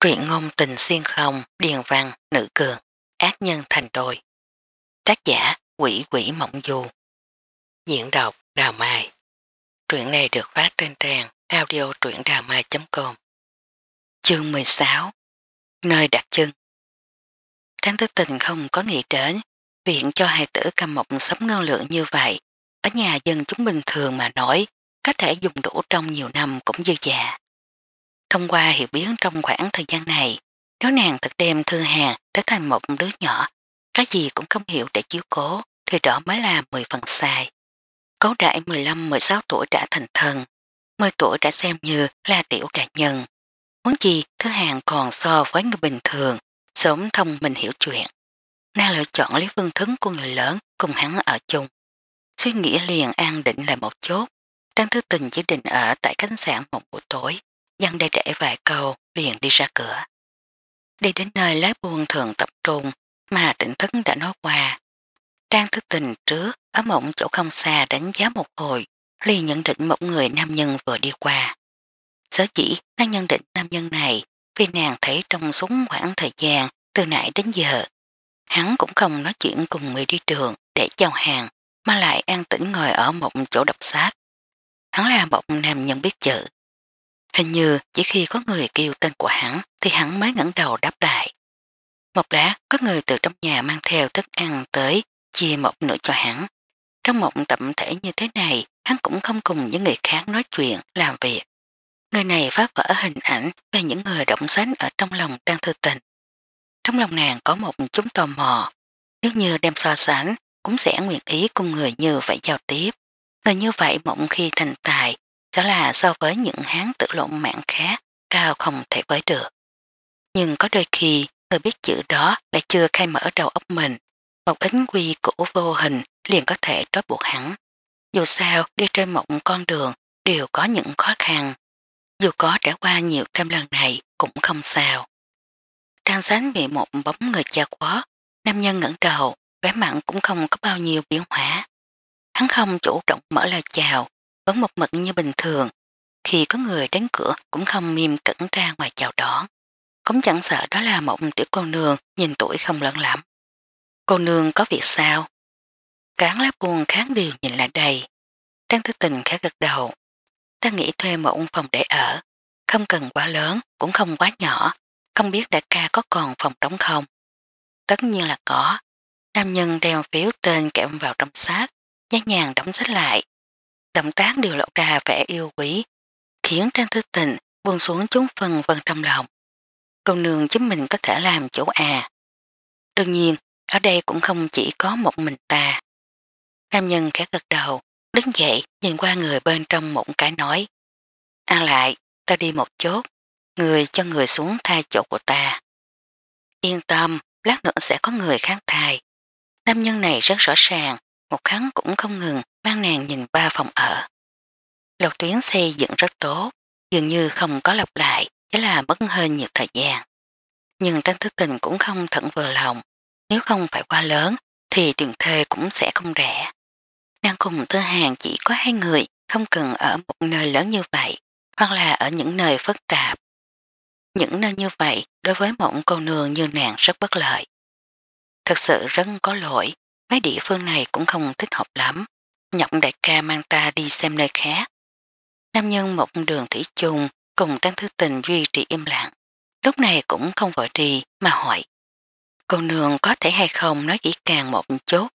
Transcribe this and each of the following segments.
truyện ngôn tình xuyên không, điền văn, nữ cường, ác nhân thành đôi. Tác giả quỷ quỷ mộng du. Diễn đọc Đào Mai. Truyện này được phát trên trang audio truyệnđàmai.com Chương 16 Nơi đặt chân Tháng tư tình không có nghĩ đến viện cho hai tử cầm một sấm ngân lượng như vậy ở nhà dân chúng bình thường mà nói có thể dùng đủ trong nhiều năm cũng dư dả. Dạ. Thông qua hiểu biến trong khoảng thời gian này, nếu nàng thật đem thư hàng trở thành một đứa nhỏ, cái gì cũng không hiểu để chiếu cố, thì đó mới là 10 phần sai. Cấu đại 15-16 tuổi đã thành thần, 10 tuổi đã xem như là tiểu đại nhân. Muốn gì thứ hàng còn so với người bình thường, sống thông mình hiểu chuyện. Nàng lựa chọn lý phương thức của người lớn cùng hắn ở chung. Suy nghĩ liền an định lại một chốt. Trang Thư Tình chỉ định ở tại khách sạn một buổi tối dân đầy trễ vài câu liền đi ra cửa. Đi đến nơi lái buôn thường tập trung mà tỉnh thức đã nói qua. Trang thức tình trước ở mộng chỗ không xa đánh giá một hồi liền nhận định một người nam nhân vừa đi qua. Sở chỉ đang nhận định nam nhân này vì nàng thấy trong súng khoảng thời gian từ nãy đến giờ. Hắn cũng không nói chuyện cùng người đi trường để chào hàng mà lại an tĩnh ngồi ở một chỗ đọc sách. Hắn là một nam nhân biết chữ, Hình như chỉ khi có người kêu tên của hắn thì hắn mới ngẩn đầu đáp lại. Một lát có người từ trong nhà mang theo thức ăn tới chia một nửa cho hắn. Trong một tập thể như thế này hắn cũng không cùng những người khác nói chuyện, làm việc. Người này phá vỡ hình ảnh về những người động sánh ở trong lòng đang thư tình. Trong lòng nàng có một chúng tò mò. Nếu như đem so sánh cũng sẽ nguyện ý cùng người như vậy giao tiếp. Người như vậy mộng khi thành tài đó là so với những hán tử lộn mạng khác, cao không thể với được. Nhưng có đôi khi, người biết chữ đó lại chưa khai mở đầu óc mình. Một ấn quy cũ vô hình liền có thể trói buộc hắn. Dù sao, đi trên một con đường đều có những khó khăn. Dù có trải qua nhiều thêm lần này cũng không sao. Trang sánh bị một bóng người cha quá, nam nhân ngẩn đầu, vẻ mặn cũng không có bao nhiêu biến hóa. Hắn không chủ động mở lời chào, vẫn một mực như bình thường, khi có người đến cửa cũng không nghiêm cẩn ra ngoài chào đón. Cũng chẳng sợ đó là một tiểu cô nương nhìn tuổi không lớn lắm. Cô nương có việc sao? Cán lá buồn kháng điều nhìn lại đầy, Trang tư tình khá gật đầu. Ta nghĩ thuê một phòng để ở. Không cần quá lớn, cũng không quá nhỏ. Không biết đại ca có còn phòng trống không? Tất nhiên là có. Nam nhân đeo phiếu tên kẹm vào trong sát, nhát nhàng đóng sách lại, động tác đều lộ ra vẻ yêu quý, khiến Trang thư Tình buông xuống chúng phần vân trong lòng. Công nương chính mình có thể làm chỗ à. Đương nhiên, ở đây cũng không chỉ có một mình ta. Nam nhân khẽ gật đầu, đứng dậy nhìn qua người bên trong mụn cái nói. A lại, ta đi một chút, người cho người xuống thay chỗ của ta. Yên tâm, lát nữa sẽ có người khác thay. Nam nhân này rất rõ ràng, một khắn cũng không ngừng mang nàng nhìn ba phòng ở. Lột tuyến xây dựng rất tốt, dường như không có lặp lại, chỉ là bất hơn nhiều thời gian. Nhưng Trang Thứ Tình cũng không thận vừa lòng, nếu không phải qua lớn thì tiền thê cũng sẽ không rẻ. Đang cùng Tư Hàng chỉ có hai người, không cần ở một nơi lớn như vậy, hoặc là ở những nơi phức tạp. Những nơi như vậy đối với một cô nương như nàng rất bất lợi. Thật sự rất có lỗi, mấy địa phương này cũng không thích hợp lắm nhọc đại ca mang ta đi xem nơi khác. Nam nhân một đường thủy chung cùng trang thư tình duy trì im lặng. Lúc này cũng không vội đi mà hỏi. Cô nương có thể hay không nói kỹ càng một chút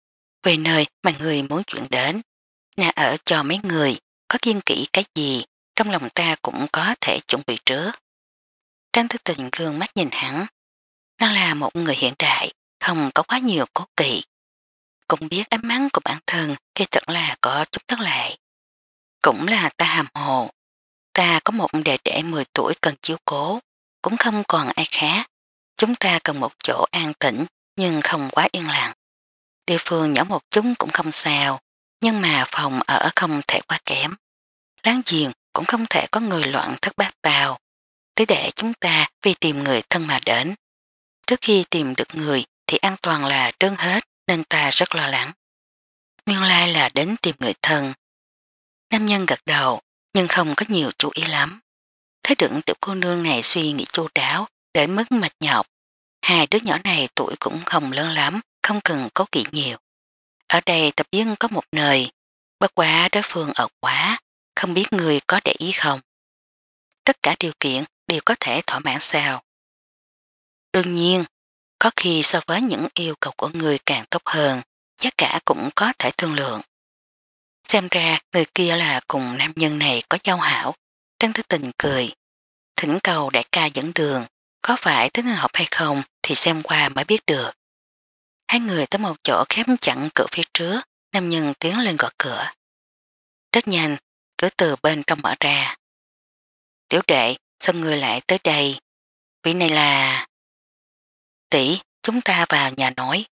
về nơi mà người muốn chuyển đến. Nhà ở cho mấy người, có kiên kỹ cái gì, trong lòng ta cũng có thể chuẩn bị trước. Trang thư Tình gương mắt nhìn hắn. Nó là một người hiện đại, không có quá nhiều cố kỵ cũng biết ánh mắt của bản thân thì thật là có chút thất lại. Cũng là ta hàm hồ. Ta có một đệ đệ 10 tuổi cần chiếu cố, cũng không còn ai khác. Chúng ta cần một chỗ an tĩnh nhưng không quá yên lặng. Địa phương nhỏ một chúng cũng không sao, nhưng mà phòng ở không thể quá kém. Láng giềng cũng không thể có người loạn thất bát tàu. Tới để chúng ta vì tìm người thân mà đến. Trước khi tìm được người thì an toàn là trơn hết nên ta rất lo lắng. Nguyên lai là đến tìm người thân. Nam nhân gật đầu, nhưng không có nhiều chú ý lắm. Thấy đựng tiểu cô nương này suy nghĩ chu đáo, để mất mệt nhọc. Hai đứa nhỏ này tuổi cũng không lớn lắm, không cần có kỹ nhiều. Ở đây tập dân có một nơi, bất quá đối phương ở quá, không biết người có để ý không. Tất cả điều kiện đều có thể thỏa mãn sao. Đương nhiên, có khi so với những yêu cầu của người càng tốt hơn, giá cả cũng có thể thương lượng. Xem ra người kia là cùng nam nhân này có giao hảo, Trang Thứ Tình cười. Thỉnh cầu đại ca dẫn đường, có phải tính hợp hay không thì xem qua mới biết được. Hai người tới một chỗ khép chặn cửa phía trước, nam nhân tiến lên gọi cửa. Rất nhanh, cửa từ bên trong mở ra. Tiểu đệ, sao người lại tới đây? Vị này là tỷ chúng ta vào nhà nói.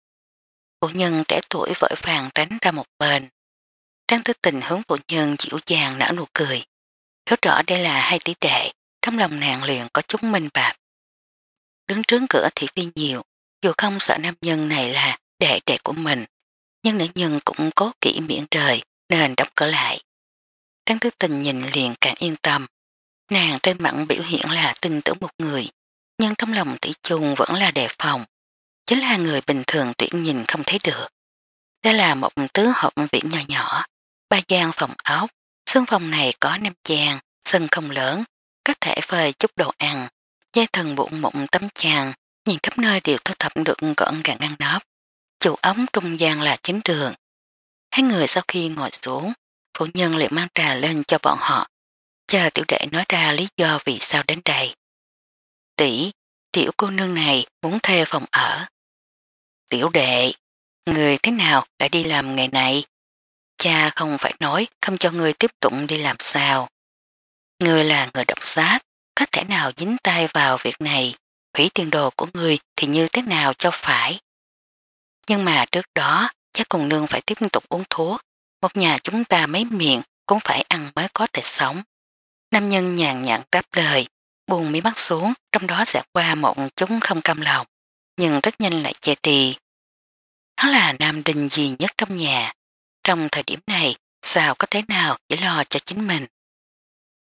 Phụ nhân trẻ tuổi vội vàng tránh ra một bên. Trang Thức tình hướng phụ nhân dịu dàng nở nụ cười. Hiểu rõ đây là hai tỷ đệ, trong lòng nàng liền có chúng minh bạc. Đứng trước cửa thị phi nhiều, dù không sợ nam nhân này là đệ đệ của mình, nhưng nữ nhân cũng cố kỹ miệng trời nên đóng cửa lại. Trang Thức tình nhìn liền càng yên tâm. Nàng trên mặt biểu hiện là tin tưởng một người, nhưng trong lòng tỷ trùng vẫn là đề phòng, chính là người bình thường tuyển nhìn không thấy được. Đây là một tứ hộp viện nhỏ nhỏ, ba gian phòng ốc, sân phòng này có năm chàng, sân không lớn, có thể phơi chút đồ ăn, dây thần bụng mụn tấm chàng, nhìn khắp nơi đều thu thập được gọn gàng ngăn nắp. Chủ ống trung gian là chính trường. Hai người sau khi ngồi xuống, phụ nhân liền mang trà lên cho bọn họ, chờ tiểu đệ nói ra lý do vì sao đến đây tỷ tiểu cô nương này muốn thuê phòng ở. Tiểu đệ, người thế nào đã đi làm ngày này? Cha không phải nói không cho người tiếp tục đi làm sao. Người là người độc sát, có thể nào dính tay vào việc này, hủy tiền đồ của người thì như thế nào cho phải. Nhưng mà trước đó, cha cùng nương phải tiếp tục uống thuốc, một nhà chúng ta mấy miệng cũng phải ăn mới có thể sống. Nam nhân nhàn nhặn đáp lời, buồn mí mắt xuống, trong đó sẽ qua một chúng không cam lòng, nhưng rất nhanh lại che tì. Nó là nam đình gì nhất trong nhà. Trong thời điểm này, sao có thế nào để lo cho chính mình.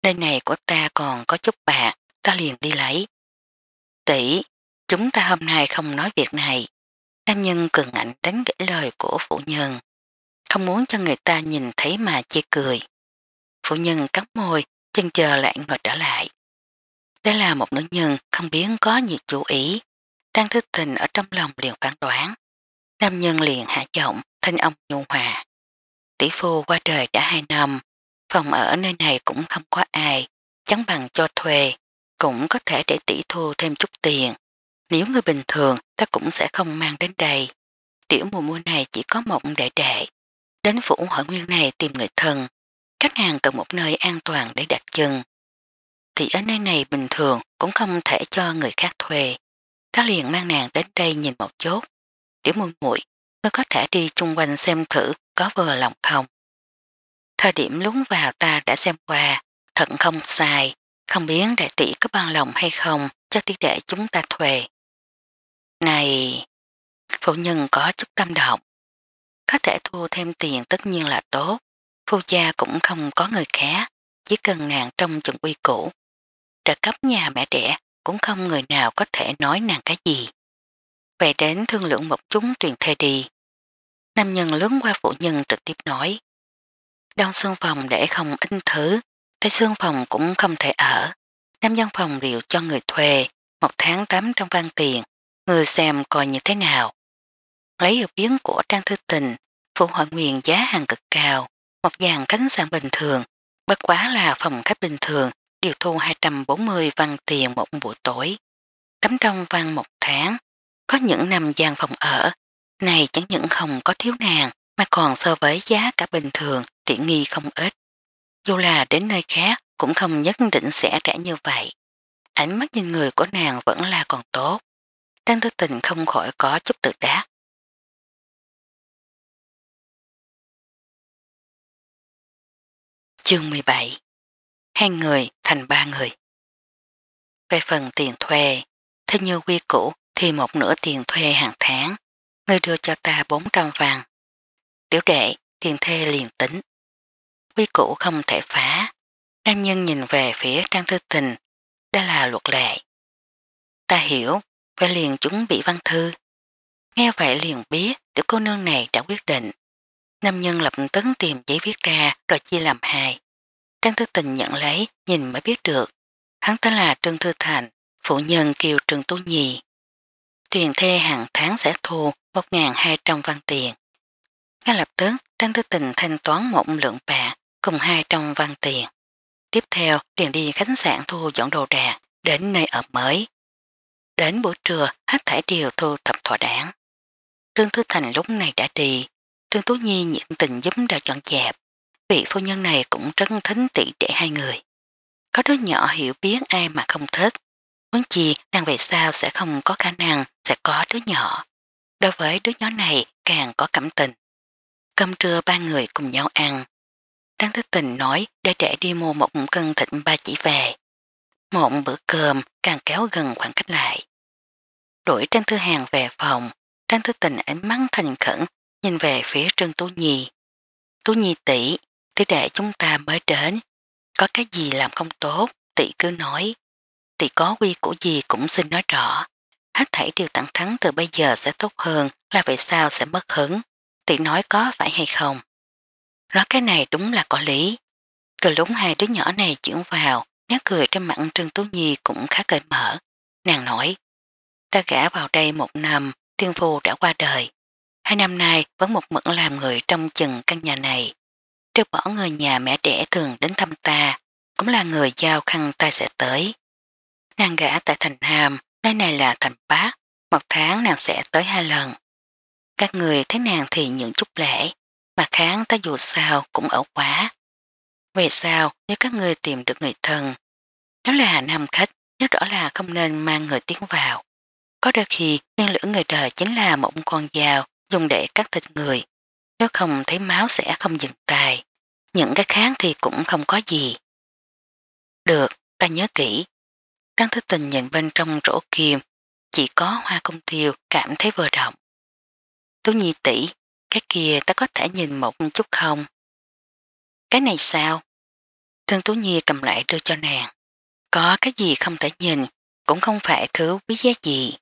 Nơi này của ta còn có chút bạc, ta liền đi lấy. Tỷ, chúng ta hôm nay không nói việc này. Nam nhân cường ảnh đánh gãy lời của phụ nhân, không muốn cho người ta nhìn thấy mà chê cười. Phụ nhân cắn môi, chân chờ lại ngồi trở lại. Đây là một nữ nhân không biến có nhiệt chú ý, đang thức tình ở trong lòng liền phán đoán. Nam nhân liền hạ giọng, thanh ông nhu hòa. Tỷ phu qua đời đã hai năm, phòng ở nơi này cũng không có ai, chẳng bằng cho thuê, cũng có thể để tỷ thu thêm chút tiền. Nếu người bình thường, ta cũng sẽ không mang đến đây. Tiểu mùa mua này chỉ có một đệ đệ. Đến phủ hỏi nguyên này tìm người thân. khách hàng cần một nơi an toàn để đặt chân thì ở nơi này bình thường cũng không thể cho người khác thuê. ta liền mang nàng đến đây nhìn một chút. Tiểu mùi muội ngươi có thể đi chung quanh xem thử có vừa lòng không. Thời điểm lúng vào ta đã xem qua, thận không sai, không biết đại tỷ có bằng lòng hay không cho tỷ đệ chúng ta thuê. Này, phụ nhân có chút tâm động, có thể thu thêm tiền tất nhiên là tốt, phu gia cũng không có người khác, chỉ cần nàng trong chuẩn quy cũ trợ cấp nhà mẹ đẻ cũng không người nào có thể nói nàng cái gì. Về đến thương lượng một chúng truyền thê đi. Nam nhân lớn qua phụ nhân trực tiếp nói. Đông xương phòng để không in thứ, tây xương phòng cũng không thể ở. Nam nhân phòng rượu cho người thuê, một tháng tắm trong văn tiền, người xem coi như thế nào. Lấy được biến của Trang Thư Tình, phụ hội nguyện giá hàng cực cao, một dàn cánh sàn bình thường, bất quá là phòng khách bình thường điều thu 240 văn tiền một buổi tối, cấm trong văn một tháng, có những năm gian phòng ở, này chẳng những không có thiếu nàng mà còn so với giá cả bình thường tiện nghi không ít. Dù là đến nơi khác cũng không nhất định sẽ rẻ như vậy. Ánh mắt nhìn người của nàng vẫn là còn tốt. Đang tư tình không khỏi có chút tự đát. Chương 17 hai người thành ba người. Về phần tiền thuê, theo như quy cũ thì một nửa tiền thuê hàng tháng, ngươi đưa cho ta 400 vàng. Tiểu đệ, tiền thuê liền tính. Quy cũ không thể phá, nam nhân nhìn về phía trang thư tình, đây là luật lệ. Ta hiểu, phải liền chuẩn bị văn thư. Nghe vậy liền biết tiểu cô nương này đã quyết định. Nam nhân lập tức tìm giấy viết ra rồi chia làm hai. Trang Thư Tình nhận lấy, nhìn mới biết được. Hắn tên là Trương Thư Thành, phụ nhân Kiều Trương Tú Nhi. Tuyền thê hàng tháng sẽ thu 1.200 văn tiền. Ngay lập tức, Trang Thư Tình thanh toán một lượng bạc cùng 200 văn tiền. Tiếp theo, điền đi khách sạn thu dọn đồ đạc, đến nơi ở mới. Đến buổi trưa, hết thải điều thu thập thỏa đáng. Trương Thư Thành lúc này đã đi, Trương Tú Nhi nhiệt tình giúp đỡ chọn chẹp, Vị phu nhân này cũng rất thính tỷ trẻ hai người. Có đứa nhỏ hiểu biết ai mà không thích. Muốn chi nàng về sao sẽ không có khả năng sẽ có đứa nhỏ. Đối với đứa nhỏ này càng có cảm tình. Cơm trưa ba người cùng nhau ăn. Đang thức tình nói để trẻ đi mua một cân thịt ba chỉ về. Một bữa cơm càng kéo gần khoảng cách lại. Đuổi Trang Thư Hàng về phòng, Trang Thư Tình ánh mắt thành khẩn nhìn về phía Trương Tú Nhi. Tú Nhi tỷ thế đệ chúng ta mới đến, có cái gì làm không tốt, tỷ cứ nói. Tỷ có quy của gì cũng xin nói rõ. Hết thảy điều tặng thắng từ bây giờ sẽ tốt hơn là vậy sao sẽ mất hứng. Tỷ nói có phải hay không? Nói cái này đúng là có lý. Từ lúc hai đứa nhỏ này chuyển vào, nét cười trên mặt Trương Tú Nhi cũng khá cởi mở. Nàng nói, ta gã vào đây một năm, tiên phu đã qua đời. Hai năm nay vẫn một mực làm người trong chừng căn nhà này. Trừ bỏ người nhà mẹ đẻ thường đến thăm ta, cũng là người giao khăn ta sẽ tới. Nàng gã tại thành Hàm, nơi này là thành Bác, một tháng nàng sẽ tới hai lần. Các người thấy nàng thì những chút lễ, mà kháng ta dù sao cũng ở quá. Về sao nếu các người tìm được người thân, đó là nam khách, nhớ rõ là không nên mang người tiến vào. Có đôi khi, nguyên lửa người đời chính là một con dao dùng để cắt thịt người, nếu không thấy máu sẽ không dừng tài. Những cái kháng thì cũng không có gì. Được, ta nhớ kỹ. Trang thức tình nhìn bên trong rổ kiềm chỉ có hoa công tiêu cảm thấy vừa động. Tú nhi tỷ cái kia ta có thể nhìn một chút không? Cái này sao? Thương Tú Nhi cầm lại đưa cho nàng. Có cái gì không thể nhìn, cũng không phải thứ quý giá gì.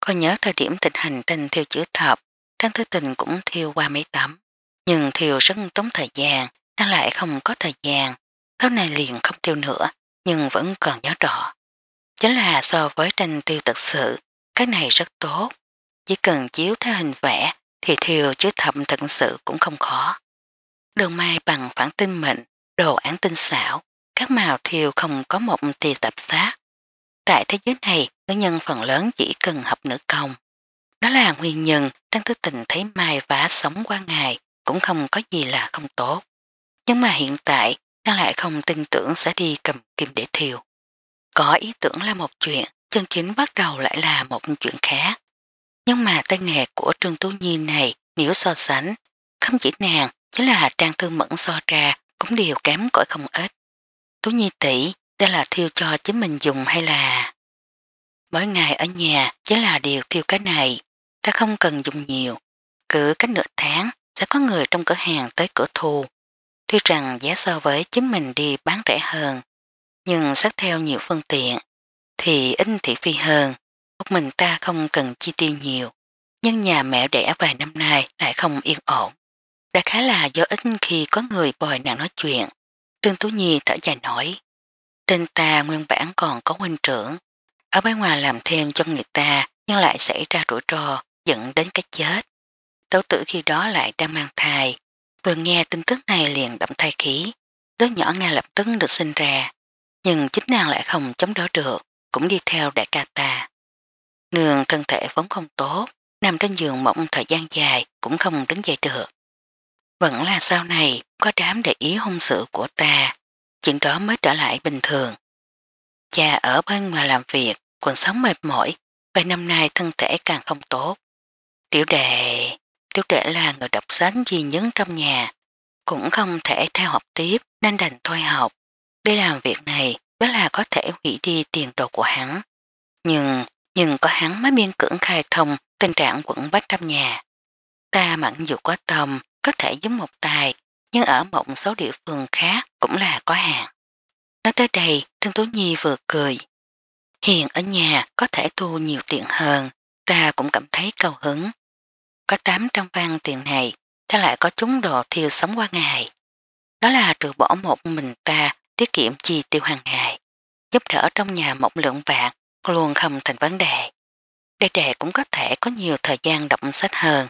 Cô nhớ thời điểm thịnh hành trên theo chữ thập, Trang Thư Tình cũng thiêu qua mấy tấm, nhưng thiêu rất tốn thời gian, đang lại không có thời gian. Tháo này liền không thiêu nữa, nhưng vẫn còn nhớ rõ. Chính là so với tranh tiêu thực sự, cái này rất tốt. Chỉ cần chiếu theo hình vẽ thì thiêu chứ thậm thật sự cũng không khó. Đường mai bằng phản tinh mệnh, đồ án tinh xảo, các màu thiêu không có một tì tạp sát. Tại thế giới này, nữ nhân phần lớn chỉ cần học nữ công. Đó là nguyên nhân Trang Tư Tình thấy Mai vả sống qua ngày cũng không có gì là không tốt. Nhưng mà hiện tại nàng lại không tin tưởng sẽ đi cầm kim để thiều Có ý tưởng là một chuyện, chân chính bắt đầu lại là một chuyện khác. Nhưng mà tay nghề của Trương Tú Nhi này nếu so sánh, không chỉ nàng, chứ là trang tư mẫn so ra cũng đều kém cỏi không ít. Tú Nhi tỷ đây là thiêu cho chính mình dùng hay là... Mỗi ngày ở nhà chứ là điều thiêu cái này, ta không cần dùng nhiều, cứ cách nửa tháng sẽ có người trong cửa hàng tới cửa thu. Tuy rằng giá so với chính mình đi bán rẻ hơn, nhưng xét theo nhiều phương tiện, thì in thị phi hơn, lúc mình ta không cần chi tiêu nhiều. Nhưng nhà mẹ đẻ vài năm nay lại không yên ổn. Đã khá là do ít khi có người bồi nàng nói chuyện. Trương Tú Nhi thở dài nổi. Trên ta nguyên bản còn có huynh trưởng. Ở bên ngoài làm thêm cho người ta nhưng lại xảy ra rủi ro dẫn đến cái chết. Tấu tử khi đó lại đang mang thai, vừa nghe tin tức này liền động thai khí, đứa nhỏ ngay lập tức được sinh ra, nhưng chính nàng lại không chống đỡ được, cũng đi theo đại ca ta. Nương thân thể vốn không tốt, nằm trên giường mộng thời gian dài cũng không đứng dậy được. Vẫn là sau này có đám để ý hôn sự của ta, chuyện đó mới trở lại bình thường. Cha ở bên ngoài làm việc, quần sống mệt mỏi, vài năm nay thân thể càng không tốt. Tiểu đệ, tiểu đệ là người đọc sách duy nhất trong nhà, cũng không thể theo học tiếp nên đành thôi học. Đi làm việc này đó là có thể hủy đi tiền đồ của hắn. Nhưng, nhưng có hắn mới biên cưỡng khai thông tình trạng quẩn bách trong nhà. Ta mặn dù có tâm, có thể giúp một tài, nhưng ở một số địa phương khác cũng là có hạn. Nói tới đây, Trương Tố Nhi vừa cười. Hiện ở nhà có thể thu nhiều tiện hơn, ta cũng cảm thấy cầu hứng, có 800 vang tiền này, ta lại có chúng đồ thiêu sống qua ngày. Đó là trừ bỏ một mình ta tiết kiệm chi tiêu hàng ngày, giúp đỡ trong nhà một lượng vạn luôn không thành vấn đề. Để đệ cũng có thể có nhiều thời gian động sách hơn.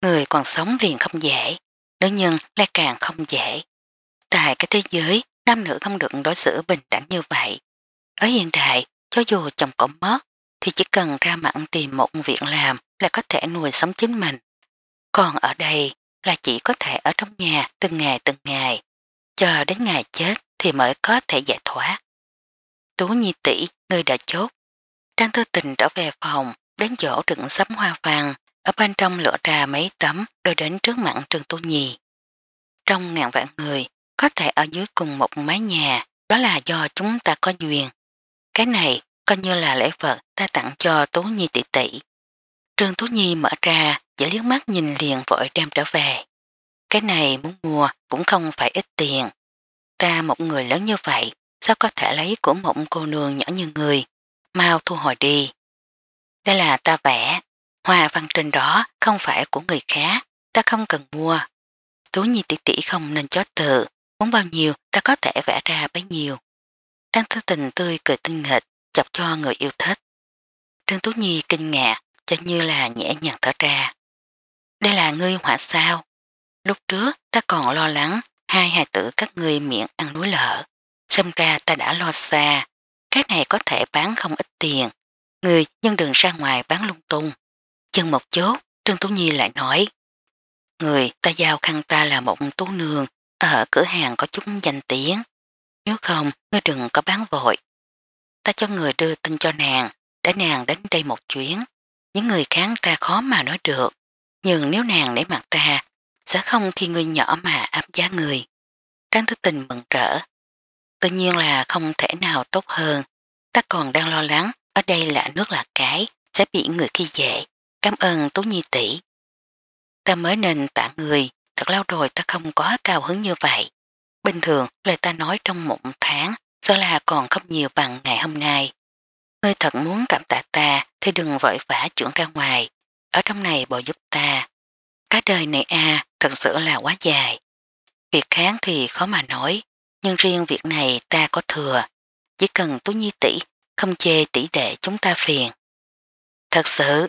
Người còn sống liền không dễ, nữ nhân lại càng không dễ. Tại cái thế giới, nam nữ không được đối xử bình đẳng như vậy. Ở hiện đại, cho dù chồng cổ mất, thì chỉ cần ra mặn tìm một việc làm là có thể nuôi sống chính mình. Còn ở đây là chỉ có thể ở trong nhà từng ngày từng ngày, chờ đến ngày chết thì mới có thể giải thoát. Tú Nhi tỷ người đã chốt. Trang thư tình trở về phòng, đến chỗ đựng sắm hoa vàng, ở bên trong lửa trà mấy tấm rồi đến trước mặn trường Tú Nhi. Trong ngàn vạn người, có thể ở dưới cùng một mái nhà, đó là do chúng ta có duyên. Cái này coi như là lễ vật ta tặng cho tú Nhi tỷ tỷ. Trương tú Nhi mở ra, dễ liếc mắt nhìn liền vội đem trở về. Cái này muốn mua cũng không phải ít tiền. Ta một người lớn như vậy, sao có thể lấy của một cô nương nhỏ như người. Mau thu hồi đi. Đây là ta vẽ. Hoa văn trên đó không phải của người khác. Ta không cần mua. tú Nhi tỷ tỷ không nên chó tự. Muốn bao nhiêu ta có thể vẽ ra bấy nhiêu. Trang thư tình tươi cười tinh nghịch chọc cho người yêu thích. Trương Tú Nhi kinh ngạc, cho như là nhẹ nhàng thở ra. Đây là ngươi họa sao? Lúc trước ta còn lo lắng hai hài tử các ngươi miệng ăn núi lợ. Xâm ra ta đã lo xa, cái này có thể bán không ít tiền. Người nhưng đừng ra ngoài bán lung tung. Chừng một chút, Trương Tú Nhi lại nói. Người ta giao khăn ta là một tú nương, ở cửa hàng có chút danh tiếng. Nếu không, ngươi đừng có bán vội, ta cho người đưa tin cho nàng, để nàng đến đây một chuyến. Những người kháng ta khó mà nói được, nhưng nếu nàng nể mặt ta, sẽ không khi người nhỏ mà áp giá người. Trang thức tình mừng rỡ. Tự nhiên là không thể nào tốt hơn. Ta còn đang lo lắng, ở đây là nước là cái, sẽ bị người khi dễ. Cảm ơn Tú Nhi tỷ. Ta mới nên tạ người, thật lâu rồi ta không có cao hứng như vậy. Bình thường lời ta nói trong một tháng Sao là còn khóc nhiều bằng ngày hôm nay. Ngươi thật muốn cảm tạ ta thì đừng vội vã chuyển ra ngoài. Ở trong này bỏ giúp ta. Cả đời này a thật sự là quá dài. Việc kháng thì khó mà nói. Nhưng riêng việc này ta có thừa. Chỉ cần tú nhi tỷ không chê tỷ đệ chúng ta phiền. Thật sự.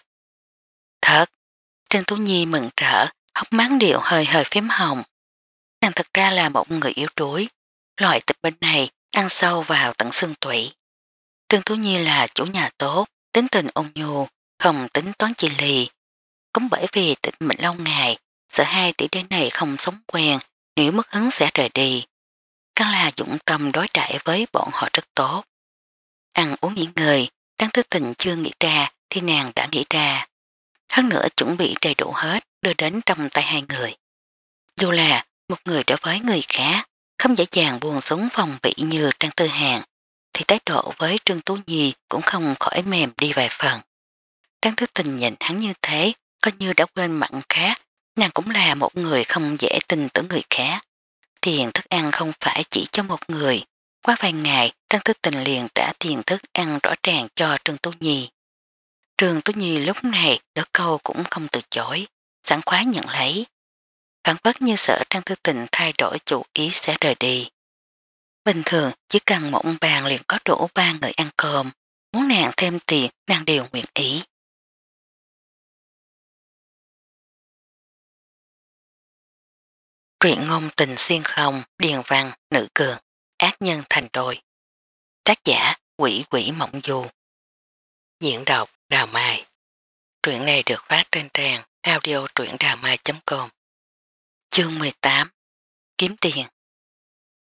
Thật. Trương Tú Nhi mừng rỡ, hóc mán điệu hơi hơi phím hồng. Nàng thật ra là một người yếu đuối. Loại tịch bên này ăn sâu vào tận xương tủy. Trương Thú Nhi là chủ nhà tốt, tính tình ôn nhu, không tính toán chi lì. Cũng bởi vì tịch mệnh lâu ngày, sợ hai tỷ đế này không sống quen, nếu mất hứng sẽ rời đi. Các là dũng tâm đối đãi với bọn họ rất tốt. Ăn uống những người, đang thức tình chưa nghĩ ra thì nàng đã nghĩ ra. Hơn nữa chuẩn bị đầy đủ hết đưa đến trong tay hai người. Dù là một người đối với người khác, không dễ dàng buồn xuống phòng bị như Trang Tư Hàng, thì thái độ với Trương Tú Nhi cũng không khỏi mềm đi vài phần. Trang Tư Tình nhìn hắn như thế, coi như đã quên mặn khác, nàng cũng là một người không dễ tin tưởng người khác. Tiền thức ăn không phải chỉ cho một người, qua vài ngày Trang Tư Tình liền trả tiền thức ăn rõ ràng cho Trương Tú Nhi. Trương Tú Nhi lúc này đỡ câu cũng không từ chối, sẵn khoái nhận lấy phản bất như sợ trang thư tình thay đổi chủ ý sẽ rời đi. Bình thường chỉ cần một bàn liền có đủ ba người ăn cơm, muốn nàng thêm tiền nàng đều nguyện ý. Truyện ngôn tình xuyên không, điền văn, nữ cường, ác nhân thành đôi. Tác giả quỷ quỷ mộng du. Diễn đọc Đào Mai. Truyện này được phát trên trang audio truyệnđàmai.com Chương 18 Kiếm tiền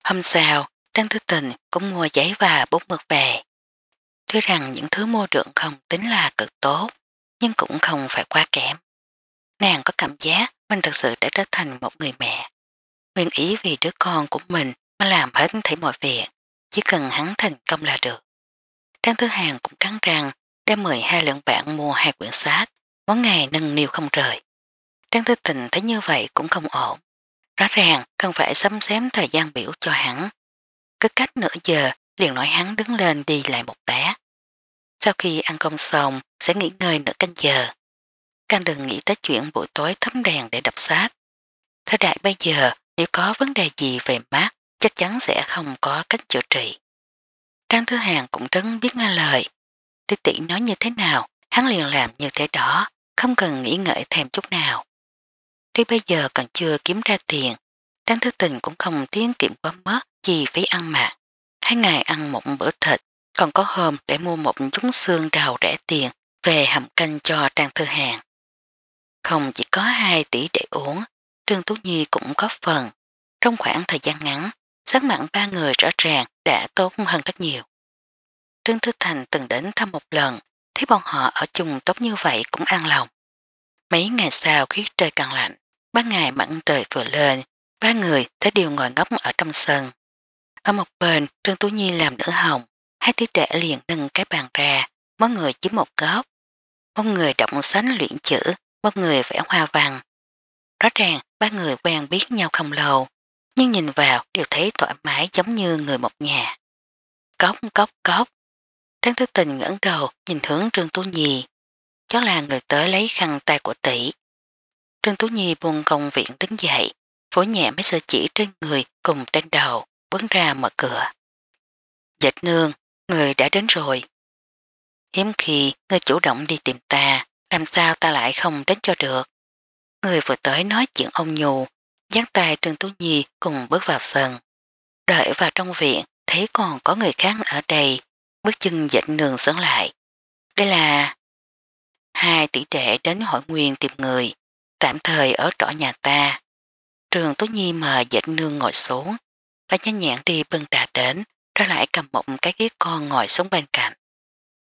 Hôm sau, Trang Thư Tình cũng mua giấy và bút mực về. Tuy rằng những thứ mua được không tính là cực tốt, nhưng cũng không phải quá kém. Nàng có cảm giác mình thật sự đã trở thành một người mẹ. nguyện ý vì đứa con của mình mà làm hết thảy mọi việc, chỉ cần hắn thành công là được. Trang Thứ Hàng cũng cắn rằng đem 12 lượng bạn mua hai quyển sách, mỗi ngày nâng niu không rời. Trang tư Tình thấy như vậy cũng không ổn. Rõ ràng cần phải xâm xém thời gian biểu cho hắn. Cứ cách nửa giờ liền nói hắn đứng lên đi lại một bé. Sau khi ăn cơm xong sẽ nghỉ ngơi nửa canh giờ. Càng đừng nghĩ tới chuyện buổi tối thấm đèn để đọc sách. Thời đại bây giờ nếu có vấn đề gì về mắt chắc chắn sẽ không có cách chữa trị. Trang Thứ Hàng cũng rất biết nghe lời. Tỷ tỷ nói như thế nào, hắn liền làm như thế đó, không cần nghĩ ngợi thêm chút nào. Tuy bây giờ còn chưa kiếm ra tiền, Trang Thư Tình cũng không tiến kiệm quá mất chi phí ăn mạc. Hai ngày ăn một bữa thịt, còn có hôm để mua một chúng xương đào rẻ tiền về hầm canh cho Trang Thư Hàng. Không chỉ có 2 tỷ để uống, Trương Tú Nhi cũng có phần. Trong khoảng thời gian ngắn, sắc mặn ba người rõ ràng đã tốt hơn rất nhiều. Trương Thư Thành từng đến thăm một lần, thấy bọn họ ở chung tốt như vậy cũng an lòng. Mấy ngày sau khí trời càng lạnh, Ban ngày mặn trời vừa lên, ba người thấy đều ngồi ngốc ở trong sân. Ở một bên, Trương Tú Nhi làm nữ hồng, hai tí trẻ liền nâng cái bàn ra, mỗi người chiếm một góc. Một người động sánh luyện chữ, một người vẽ hoa vàng. Rõ ràng, ba người quen biết nhau không lâu, nhưng nhìn vào đều thấy thoải mái giống như người một nhà. Cóc, cóc, cóc. Trang Thứ Tình ngẩn đầu nhìn hướng Trương Tú Nhi. Cháu là người tới lấy khăn tay của tỷ, Trương Tú Nhi buông công viện đứng dậy, phối nhẹ mấy sợi chỉ trên người cùng trên đầu, bước ra mở cửa. Dịch nương, người đã đến rồi. Hiếm khi người chủ động đi tìm ta, làm sao ta lại không đến cho được. Người vừa tới nói chuyện ông nhù, dán tay Trương Tú Nhi cùng bước vào sân. Đợi vào trong viện, thấy còn có người khác ở đây, bước chân dịch nương sớm lại. Đây là... Hai tỷ đệ đến hội nguyên tìm người. Tạm thời ở trọ nhà ta, trường Tố Nhi mời dễ nương ngồi xuống, là nhanh nhẹn đi bưng trà đến, ra lại cầm một cái ghế con ngồi xuống bên cạnh.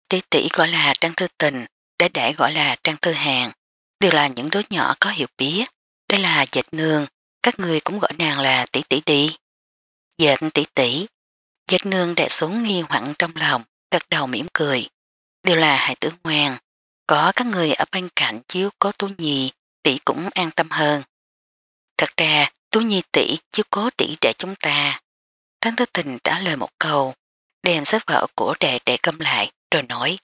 Tỷ tỷ gọi là Trang Thư Tình, để để gọi là Trang Thư Hàng, đều là những đứa nhỏ có hiểu biết. Đây là dệt nương, các người cũng gọi nàng là tỷ tỷ đi. Dệt tỷ tỷ, dệt nương đè xuống nghi hoặc trong lòng, gật đầu mỉm cười. Đều là hải tử ngoan, có các người ở bên cạnh chiếu có tố nhì, tỷ cũng an tâm hơn. Thật ra, Tú Nhi tỷ chứ cố tỷ để chúng ta. Tránh thứ tình trả lời một câu, đem sách vở của đệ đệ cầm lại, rồi nói.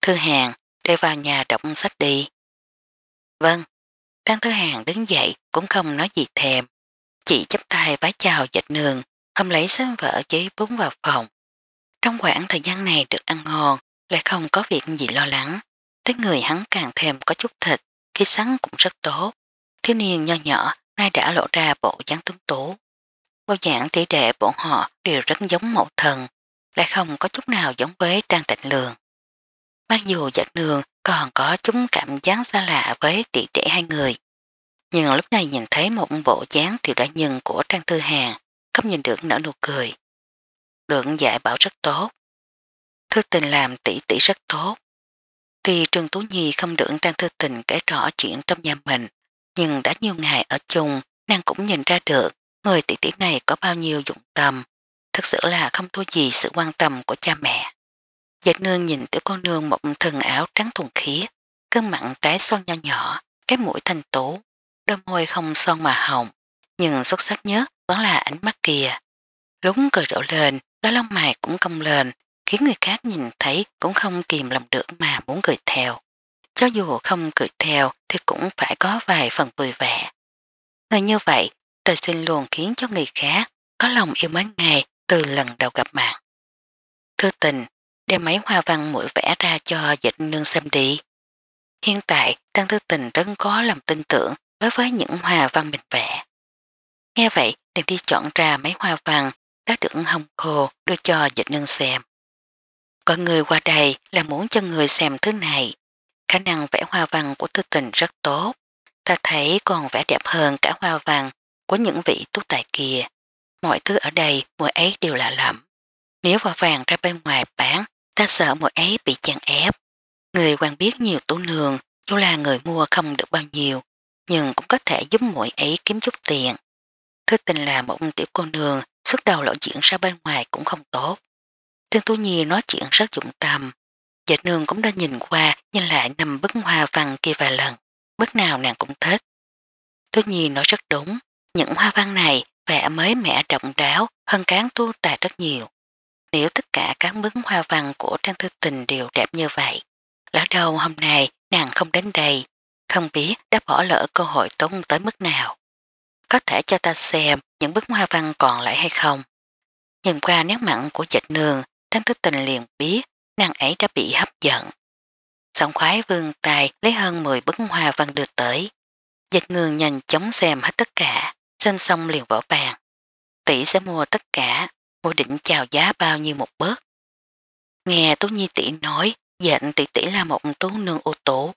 Thư hàng, đệ vào nhà đọc sách đi. Vâng, Trang thứ Hàng đứng dậy cũng không nói gì thèm. Chỉ chấp tay vái chào dạch nường, không lấy sách vở giấy bún vào phòng. Trong khoảng thời gian này được ăn ngon, lại không có việc gì lo lắng. Tới người hắn càng thèm có chút thịt, khi sắn cũng rất tốt, thiếu niên nho nhỏ nay đã lộ ra bộ dáng tướng tố. Bao dạng tỷ đệ bọn họ đều rất giống mẫu thần, lại không có chút nào giống với trang tịnh lường. Mặc dù giặc đường còn có chúng cảm giác xa lạ với tỷ đệ hai người, nhưng lúc này nhìn thấy một bộ dáng tiểu đại nhân của Trang Thư Hàng, cấp nhìn được nở nụ cười. Lượng dạy bảo rất tốt. Thư tình làm tỷ tỷ rất tốt thì Trương Tú Nhi không được Trang Thư Tình kể rõ chuyện trong nhà mình, nhưng đã nhiều ngày ở chung, nàng cũng nhìn ra được người tỷ tỷ này có bao nhiêu dụng tâm, thật sự là không thua gì sự quan tâm của cha mẹ. Dạy nương nhìn tiểu cô nương một thân áo trắng thùng khí, cơn mặn trái son nho nhỏ, cái mũi thành tố, đôi môi không son mà hồng, nhưng xuất sắc nhất vẫn là ánh mắt kia. Lúng cười rộ lên, đó lông mày cũng cong lên, khiến người khác nhìn thấy cũng không kìm lòng được mà muốn cười theo. Cho dù không cười theo thì cũng phải có vài phần vui vẻ. Người như vậy, đời sinh luôn khiến cho người khác có lòng yêu mến ngày từ lần đầu gặp mặt. Thư tình, đem mấy hoa văn mũi vẽ ra cho dịch nương xem đi. Hiện tại, Trang Thư Tình rất có lòng tin tưởng đối với những hoa văn mình vẽ. Nghe vậy, liền đi chọn ra mấy hoa văn đã được hồng khô đưa cho dịch nương xem. Gọi người qua đây là muốn cho người xem thứ này. Khả năng vẽ hoa văn của tư tình rất tốt. Ta thấy còn vẽ đẹp hơn cả hoa văn của những vị tú tài kia. Mọi thứ ở đây mỗi ấy đều lạ lẫm. Nếu hoa vàng ra bên ngoài bán, ta sợ mỗi ấy bị chàng ép. Người quan biết nhiều tú nương, dù là người mua không được bao nhiêu, nhưng cũng có thể giúp mỗi ấy kiếm chút tiền. Thứ tình là một tiểu cô nương, xuất đầu lộ diện ra bên ngoài cũng không tốt. Trương Tú Nhi nói chuyện rất dụng tâm. Dệt nương cũng đã nhìn qua, nhìn lại nằm bức hoa văn kia vài lần. Bức nào nàng cũng thích. Tú Nhi nói rất đúng. Những hoa văn này vẽ mới mẻ động đáo hơn cán tu tài rất nhiều. Nếu tất cả các bức hoa văn của Trang Thư Tình đều đẹp như vậy, lỡ đầu hôm nay nàng không đến đây, không biết đã bỏ lỡ cơ hội tốn tới mức nào. Có thể cho ta xem những bức hoa văn còn lại hay không? Nhìn qua nét mặn của dịch nương Trang Thức Tình liền biết nàng ấy đã bị hấp dẫn. Sông khoái vương tài lấy hơn 10 bức hoa văn được tới. Dịch nương nhanh chóng xem hết tất cả, xem xong liền vỏ bàn. Tỷ sẽ mua tất cả, mua định chào giá bao nhiêu một bớt. Nghe Tú Nhi tỷ nói, dệnh tỷ tỷ là một tú nương ô tố.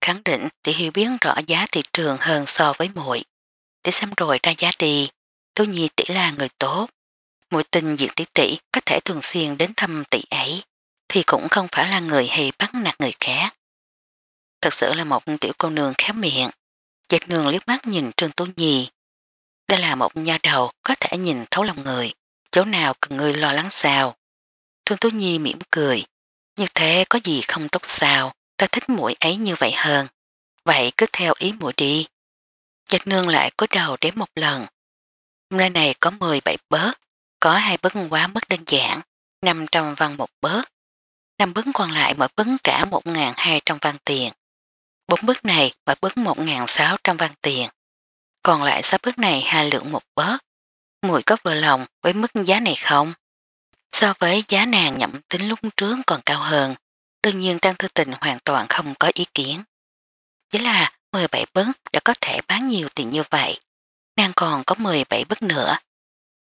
Khẳng định tỷ hiểu biết rõ giá thị trường hơn so với muội Tỷ xem rồi ra giá đi, Tú Nhi tỷ là người tốt, mỗi tình diện tỷ tỷ có thể thường xuyên đến thăm tỷ ấy, thì cũng không phải là người hay bắt nạt người khác. Thật sự là một tiểu cô nương khéo miệng. Dệt nương liếc mắt nhìn Trương Tố Nhi. Đây là một nha đầu có thể nhìn thấu lòng người, chỗ nào cần người lo lắng sao. Trương Tố Nhi mỉm cười, như thế có gì không tốt sao, ta thích mũi ấy như vậy hơn. Vậy cứ theo ý mũi đi. Dệt nương lại có đầu đếm một lần. Hôm nay này có 17 bớt, có hai bức quá bất đơn giản, 500 văn một bớt. năm bức còn lại mỗi bức trả 1.200 văn tiền. bốn bức này mỗi bức 1.600 văn tiền. Còn lại 6 bức này hai lượng một bớt. Mùi có vừa lòng với mức giá này không? So với giá nàng nhậm tính lúc trước còn cao hơn, đương nhiên Trang Thư Tình hoàn toàn không có ý kiến. Chỉ là 17 bức đã có thể bán nhiều tiền như vậy. Nàng còn có 17 bức nữa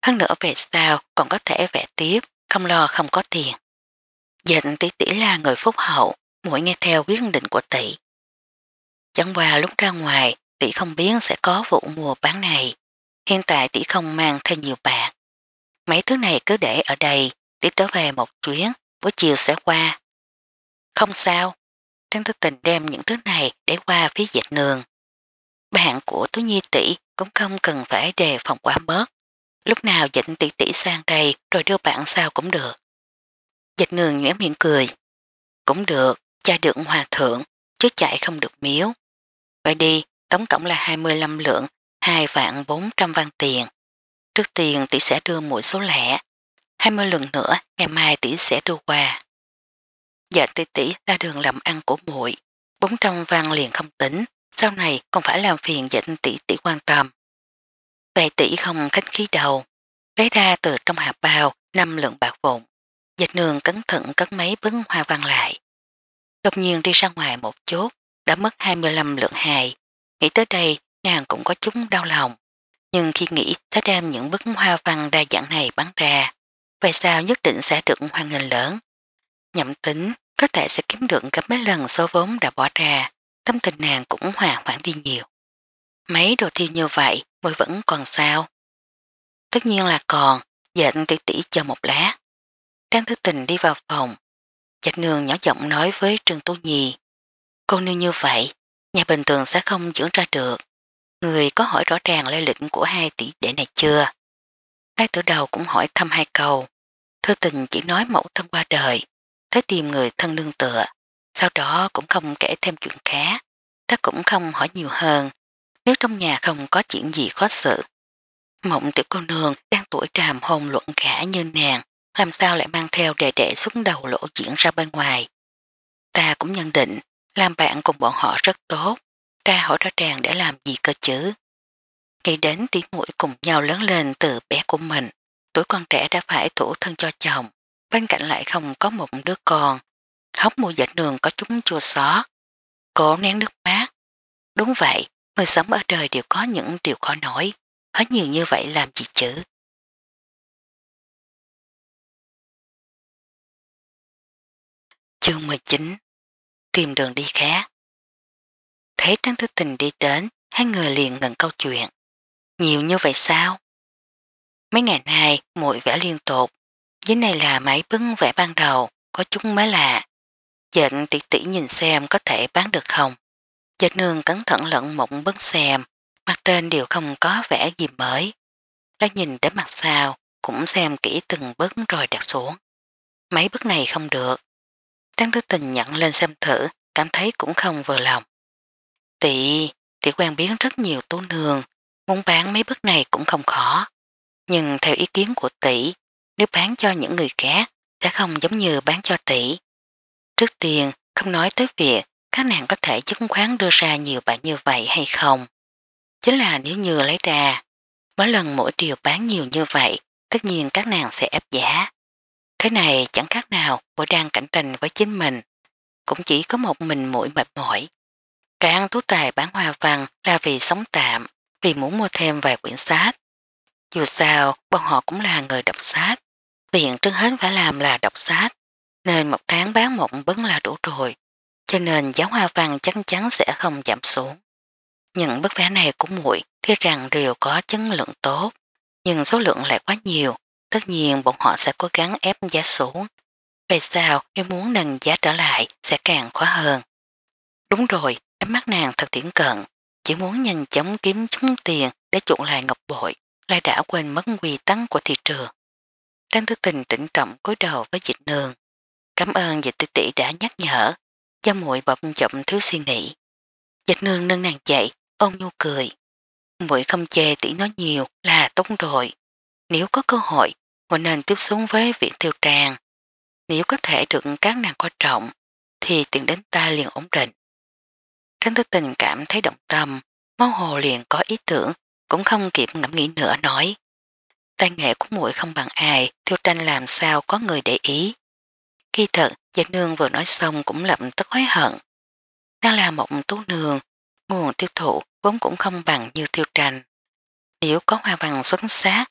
Hắn nữa về sao còn có thể vẽ tiếp, không lo không có tiền. Dịch tỷ tỷ là người phúc hậu, mũi nghe theo quyết định của tỷ. Chẳng qua lúc ra ngoài, tỷ không biết sẽ có vụ mùa bán này. Hiện tại tỷ không mang theo nhiều bạc. Mấy thứ này cứ để ở đây, tỷ trở về một chuyến, buổi chiều sẽ qua. Không sao, Trang thức tình đem những thứ này để qua phía dịch nường. Bạn của Tú Nhi tỷ cũng không cần phải đề phòng quá bớt lúc nào dĩnh tỷ tỷ sang đây rồi đưa bạn sao cũng được. Dịch ngừng nhẽ miệng cười. Cũng được, cha được hòa thượng, chứ chạy không được miếu. Vậy đi, tổng cộng là 25 lượng, 2 vạn 400 văn tiền. Trước tiền tỷ sẽ đưa mỗi số lẻ. 20 lần nữa, ngày mai tỷ sẽ đưa quà. Dạ tỷ tỷ ra đường làm ăn của muội 400 văn liền không tính, sau này còn phải làm phiền dịnh tỷ tỷ quan tâm. Vệ tỷ không khách khí đầu, lấy ra từ trong hạt bào năm lượng bạc vụn, dịch nương cẩn thận cất mấy bức hoa văn lại. Đột nhiên đi ra ngoài một chút, đã mất 25 lượng hài. Nghĩ tới đây, nàng cũng có chút đau lòng. Nhưng khi nghĩ sẽ đem những bức hoa văn đa dạng này bắn ra, về sao nhất định sẽ được hoan nghênh lớn. Nhậm tính, có thể sẽ kiếm được gấp mấy lần số vốn đã bỏ ra, tâm tình nàng cũng hòa hoãn đi nhiều. Mấy đồ thiêu như vậy Bồi vẫn còn sao? Tất nhiên là còn, dệt tỷ tỷ chờ một lát. Trang Thứ Tình đi vào phòng. Dạch nương nhỏ giọng nói với Trương Tô Nhi. Cô nương như vậy, nhà bình thường sẽ không dưỡng ra được. Người có hỏi rõ ràng lây lịch của hai tỷ đệ này chưa? thái tử đầu cũng hỏi thăm hai câu. Thư tình chỉ nói mẫu thân qua đời, thế tìm người thân nương tựa. Sau đó cũng không kể thêm chuyện khác. Ta cũng không hỏi nhiều hơn, nếu trong nhà không có chuyện gì khó xử. Mộng tiểu cô nương đang tuổi tràm hồn luận cả như nàng, làm sao lại mang theo đệ đệ xuống đầu lỗ diễn ra bên ngoài. Ta cũng nhận định, làm bạn cùng bọn họ rất tốt, ta hỏi rõ ràng để làm gì cơ chứ. Nghĩ đến tí mũi cùng nhau lớn lên từ bé của mình, tuổi con trẻ đã phải thủ thân cho chồng, bên cạnh lại không có một đứa con, hóc mùi dạch đường có chúng chua xó, cổ nén nước mát. Đúng vậy, Người sống ở đời đều có những điều khó nói, hết nhiều như vậy làm gì chứ? Chương 19 Tìm đường đi khác Thấy Trang Thư Tình đi đến, hai người liền ngừng câu chuyện. Nhiều như vậy sao? Mấy ngày nay, muội vẽ liên tục. Dưới này là máy bưng vẽ ban đầu, có chút mới lạ. Dệnh tỷ tỷ nhìn xem có thể bán được không? Dệt nương cẩn thận lận mộng bức xem, mặt trên đều không có vẻ gì mới. đã nhìn đến mặt sau, cũng xem kỹ từng bức rồi đặt xuống. Mấy bức này không được. Trang Tư Tình nhận lên xem thử, cảm thấy cũng không vừa lòng. Tị, tị quen biến rất nhiều tú nương, muốn bán mấy bức này cũng không khó. Nhưng theo ý kiến của tỷ, nếu bán cho những người khác sẽ không giống như bán cho tỷ. Trước tiên, không nói tới việc các nàng có thể chứng khoán đưa ra nhiều bản như vậy hay không. Chính là nếu như lấy ra, mỗi lần mỗi điều bán nhiều như vậy, tất nhiên các nàng sẽ ép giá. Thế này chẳng khác nào mỗi đang cạnh tranh với chính mình, cũng chỉ có một mình mũi mệt mỏi. Càng tú tài bán hoa văn là vì sống tạm, vì muốn mua thêm vài quyển sách. Dù sao, bọn họ cũng là người đọc sách. Viện trước hết phải làm là đọc sách, nên một tháng bán mộng bấn là đủ rồi cho nên giá hoa văn chắc chắn sẽ không giảm xuống. Những bức vẽ này của muội tuy rằng đều có chất lượng tốt, nhưng số lượng lại quá nhiều, tất nhiên bọn họ sẽ cố gắng ép giá xuống. Về sao nếu muốn nâng giá trở lại sẽ càng khó hơn. Đúng rồi, ánh mắt nàng thật tiễn cận, chỉ muốn nhanh chóng kiếm chúng tiền để chuộng lại ngọc bội, lại đã quên mất quy tắc của thị trường. Trang Thứ Tình trịnh trọng cúi đầu với dịch nương. Cảm ơn dịch tỷ tỷ đã nhắc nhở, Gia muội bập chậm thiếu suy nghĩ. Dịch nương nâng nàng dậy, ông nhu cười. Muội không chê tỷ nói nhiều là tốt rồi. Nếu có cơ hội, muội nên tiếp xuống với viện thiêu tràng. Nếu có thể được các nàng quan trọng, thì tiền đến ta liền ổn định. Thánh thức tình cảm thấy động tâm, máu hồ liền có ý tưởng, cũng không kịp ngẫm nghĩ nữa nói. Tài nghệ của muội không bằng ai, thiêu tranh làm sao có người để ý. Khi thật, dịch nương vừa nói xong cũng lập tức hối hận. Đang là một tú nương, nguồn tiêu thụ vốn cũng không bằng như tiêu tranh. Nếu có hoa bằng xuất sát,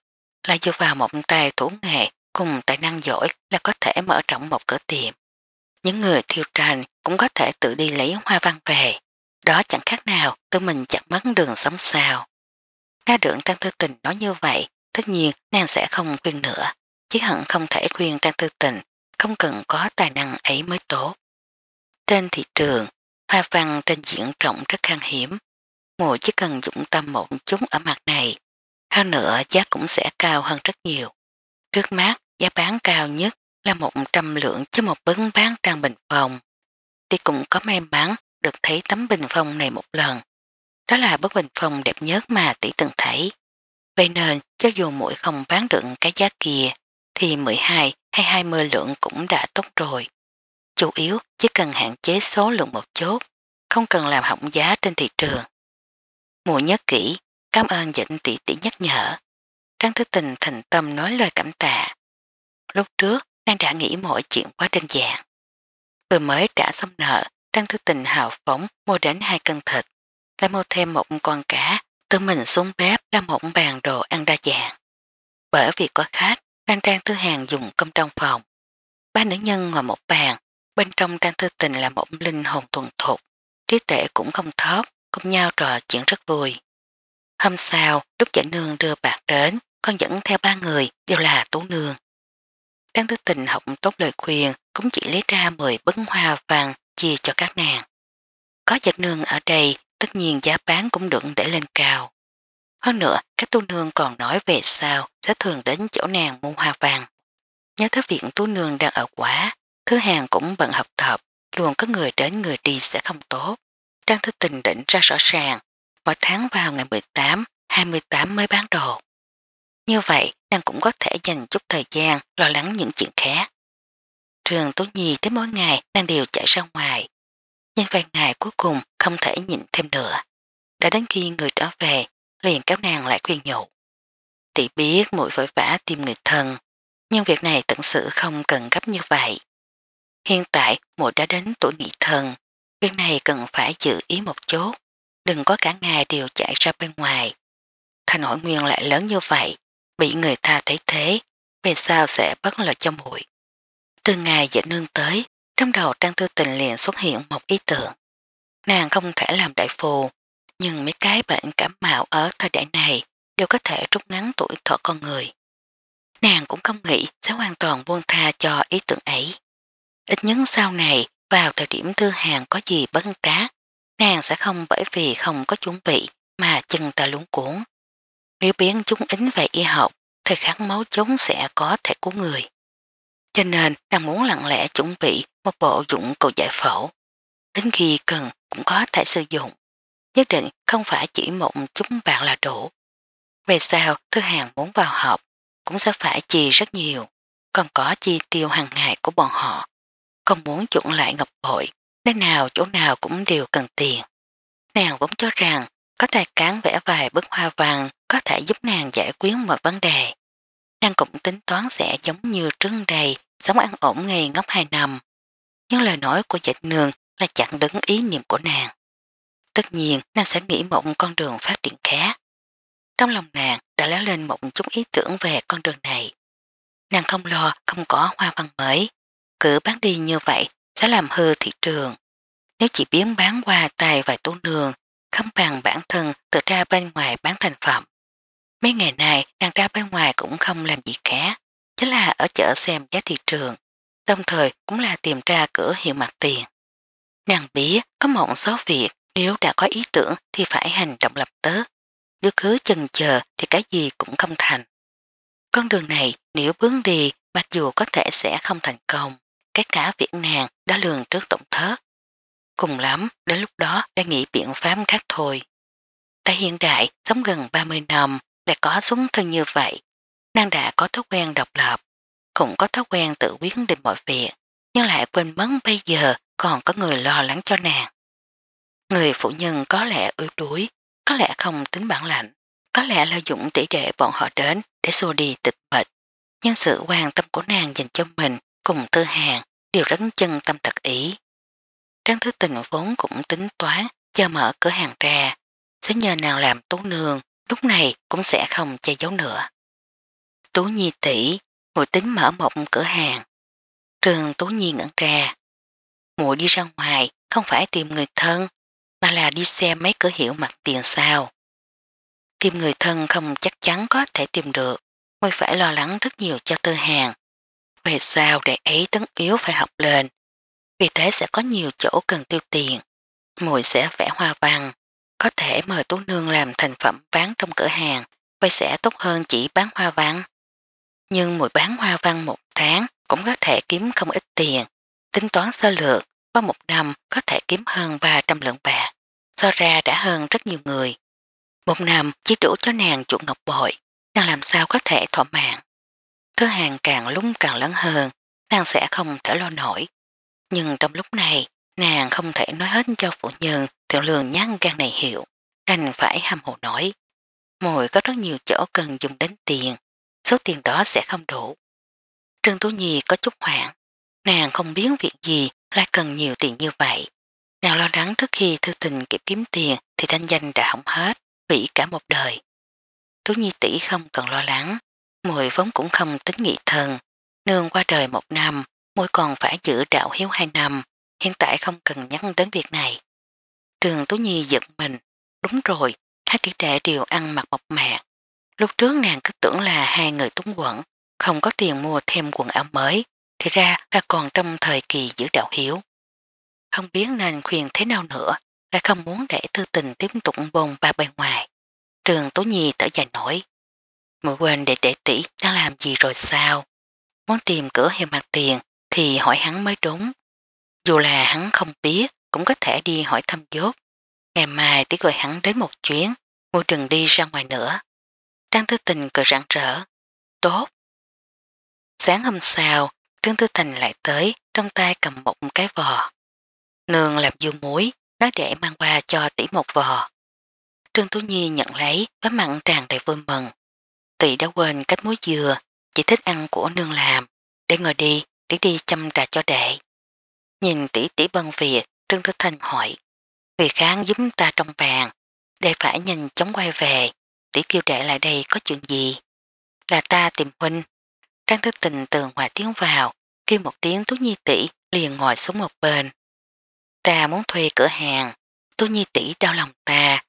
là dựa vào một tài thủ nghệ cùng tài năng giỏi là có thể mở rộng một cửa tiệm. Những người tiêu tranh cũng có thể tự đi lấy hoa văn về. Đó chẳng khác nào tự mình chặt mất đường sống sao. Nga được Trang Tư Tình nói như vậy, tất nhiên nàng sẽ không khuyên nữa, chứ hận không thể khuyên Trang Tư Tình không cần có tài năng ấy mới tốt. Trên thị trường, hoa văn trên diễn rộng rất khan hiếm. Mùa chỉ cần dụng tâm một chúng ở mặt này, hơn nữa giá cũng sẽ cao hơn rất nhiều. Trước mắt, giá bán cao nhất là 100 lượng cho một bấn bán trang bình phòng. Thì cũng có may mắn được thấy tấm bình phong này một lần. Đó là bức bình phong đẹp nhất mà tỷ từng thấy. Vậy nên, cho dù muội không bán được cái giá kia, thì 12 hay 20 lượng cũng đã tốt rồi. Chủ yếu chỉ cần hạn chế số lượng một chút, không cần làm hỏng giá trên thị trường. Mùa nhớ kỹ, cảm ơn dịnh tỷ tỷ nhắc nhở. Trang Thứ Tình thành tâm nói lời cảm tạ. Lúc trước, đang đã nghĩ mọi chuyện quá đơn giản. Vừa mới trả xong nợ, Trang Thứ Tình hào phóng mua đến hai cân thịt, lại mua thêm một con cá, tự mình xuống bếp ra một bàn đồ ăn đa dạng. Bởi vì có khách, Trang trang tư hàng dùng cơm trong phòng. Ba nữ nhân ngồi một bàn, bên trong trang tư tình là một linh hồn thuần thục. Trí tệ cũng không thóp, cùng nhau trò chuyện rất vui. Hôm sau, lúc giả nương đưa bạc đến, con dẫn theo ba người, đều là tú nương. Trang tư tình học tốt lời khuyên, cũng chỉ lấy ra 10 bấn hoa vàng chia cho các nàng. Có dịch nương ở đây, tất nhiên giá bán cũng được để lên cao. Hơn nữa, các tu nương còn nói về sao sẽ thường đến chỗ nàng mua hoa vàng. Nhớ tới viện tu nương đang ở quá, thứ hàng cũng bận học tập, luôn có người đến người đi sẽ không tốt. Trang thư tình định ra rõ ràng, mỗi tháng vào ngày 18, 28 mới bán đồ. Như vậy, nàng cũng có thể dành chút thời gian lo lắng những chuyện khác. Trường Tố Nhi tới mỗi ngày nàng đều chạy ra ngoài. Nhưng vài ngày cuối cùng không thể nhịn thêm nữa. Đã đến khi người trở về, liền kéo nàng lại khuyên nhụ. Tỷ biết muội vội vã tìm người thân, nhưng việc này tận sự không cần gấp như vậy. Hiện tại muội đã đến tuổi nghị thần, việc này cần phải giữ ý một chút, đừng có cả ngày đều chạy ra bên ngoài. Thành hội nguyên lại lớn như vậy, bị người ta thấy thế, về sao sẽ bất lợi cho muội. Từ ngày dễ nương tới, trong đầu Trang Tư Tình liền xuất hiện một ý tưởng. Nàng không thể làm đại phù, nhưng mấy cái bệnh cảm mạo ở thời đại này đều có thể rút ngắn tuổi thọ con người. Nàng cũng không nghĩ sẽ hoàn toàn buông tha cho ý tưởng ấy. Ít nhất sau này, vào thời điểm thư hàng có gì bất trá, nàng sẽ không bởi vì không có chuẩn bị mà chân ta luống cuốn. Nếu biến chúng ính về y học, thời khắc máu chống sẽ có thể cứu người. Cho nên nàng muốn lặng lẽ chuẩn bị một bộ dụng cụ giải phẫu. Đến khi cần cũng có thể sử dụng nhất định không phải chỉ một chúng bạn là đủ. Về sao thứ hàng muốn vào học cũng sẽ phải chi rất nhiều, còn có chi tiêu hàng ngày của bọn họ. Còn muốn chuẩn lại ngọc bội, nơi nào chỗ nào cũng đều cần tiền. Nàng vốn cho rằng có tài cán vẽ vài bức hoa vàng có thể giúp nàng giải quyết mọi vấn đề. Nàng cũng tính toán sẽ giống như trứng đầy, sống ăn ổn ngày ngốc hai năm. Nhưng lời nói của dịch nương là chặn đứng ý niệm của nàng tất nhiên nàng sẽ nghĩ một con đường phát triển khác. Trong lòng nàng đã léo lên một chút ý tưởng về con đường này. Nàng không lo không có hoa văn mới, cứ bán đi như vậy sẽ làm hư thị trường. Nếu chỉ biến bán qua tài vài tố đường không bằng bản thân tự ra bên ngoài bán thành phẩm. Mấy ngày này nàng ra bên ngoài cũng không làm gì khác, chứ là ở chợ xem giá thị trường, đồng thời cũng là tìm ra cửa hiệu mặt tiền. Nàng biết có một số việc nếu đã có ý tưởng thì phải hành động lập tức, nếu cứ chần chờ thì cái gì cũng không thành. Con đường này nếu bướng đi mặc dù có thể sẽ không thành công, cái cả Việt nàng đã lường trước tổng thớt. Cùng lắm, đến lúc đó đã nghĩ biện pháp khác thôi. Tại hiện đại, sống gần 30 năm, đã có xuống thân như vậy. Nàng đã có thói quen độc lập, cũng có thói quen tự quyết định mọi việc, nhưng lại quên mất bây giờ còn có người lo lắng cho nàng. Người phụ nhân có lẽ ưu đuối, có lẽ không tính bản lạnh, có lẽ lợi dụng tỷ đệ bọn họ đến để xua đi tịch mệt. Nhưng sự quan tâm của nàng dành cho mình cùng tư hàng đều rất chân tâm thật ý. Trang thứ tình vốn cũng tính toán cho mở cửa hàng ra, sẽ nhờ nàng làm tú nương, lúc này cũng sẽ không che giấu nữa. Tú Nhi tỷ mùi tính mở một cửa hàng. Trường Tú Nhi ngẩn ra. mùi đi ra ngoài không phải tìm người thân mà là đi xem mấy cửa hiệu mặt tiền sao. Tìm người thân không chắc chắn có thể tìm được, mới phải lo lắng rất nhiều cho tư hàng. Về sao để ấy tấn yếu phải học lên, vì thế sẽ có nhiều chỗ cần tiêu tiền. Mùi sẽ vẽ hoa văn, có thể mời tú nương làm thành phẩm bán trong cửa hàng, vậy sẽ tốt hơn chỉ bán hoa văn. Nhưng mùi bán hoa văn một tháng cũng có thể kiếm không ít tiền, tính toán sơ lược, qua một năm có thể kiếm hơn 300 lượng bạc so ra đã hơn rất nhiều người. Một năm chỉ đủ cho nàng chuộng ngọc bội, nàng làm sao có thể thỏa mãn? Thứ hàng càng lúc càng lớn hơn, nàng sẽ không thể lo nổi. Nhưng trong lúc này, nàng không thể nói hết cho phụ nhân tiểu lường nhăn gan này hiểu, đành phải hàm hồ nổi. Mùi có rất nhiều chỗ cần dùng đến tiền, số tiền đó sẽ không đủ. Trương Tú Nhi có chút hoảng, nàng không biết việc gì lại cần nhiều tiền như vậy. Nàng lo lắng trước khi thư tình kịp kiếm tiền thì thanh danh đã hỏng hết, vĩ cả một đời. Tú Nhi tỷ không cần lo lắng, mùi vốn cũng không tính nghị thần. Nương qua đời một năm, môi còn phải giữ đạo hiếu hai năm, hiện tại không cần nhắc đến việc này. Trường Tú Nhi giận mình, đúng rồi, hai tỷ đệ đều ăn mặc mộc mạc. Lúc trước nàng cứ tưởng là hai người túng quẩn, không có tiền mua thêm quần áo mới, thì ra là còn trong thời kỳ giữ đạo hiếu không biết nên khuyên thế nào nữa, lại không muốn để thư tình tiếp tục bồn ba bên ngoài. Trường Tố Nhi thở dài nổi. Mụ quên để trẻ tỷ đang làm gì rồi sao? Muốn tìm cửa hiệu mặt tiền thì hỏi hắn mới đúng. Dù là hắn không biết, cũng có thể đi hỏi thăm dốt. Ngày mai tí gọi hắn đến một chuyến, mua đừng đi ra ngoài nữa. Trang Thư Tình cười rạng rỡ. Tốt! Sáng hôm sau, Trương Tư Thành lại tới, trong tay cầm một cái vò. Nương làm dương muối, nó để mang qua cho tỷ một vò. Trương Tú Nhi nhận lấy với mặn tràn đầy vui mừng. Tỷ đã quên cách muối dừa, chỉ thích ăn của nương làm. Để ngồi đi, tỷ đi chăm trà cho đệ. Nhìn tỷ tỷ bân việc, Trương Tú Thanh hỏi. Người kháng giúp ta trong bàn, đệ phải nhìn chóng quay về. Tỷ kêu đệ lại đây có chuyện gì? Là ta tìm huynh. Trang Thứ Tình tường hòa tiếng vào, kêu một tiếng Tú Nhi tỷ liền ngồi xuống một bên ta muốn thuê cửa hàng, tôi Nhi tỷ đau lòng ta,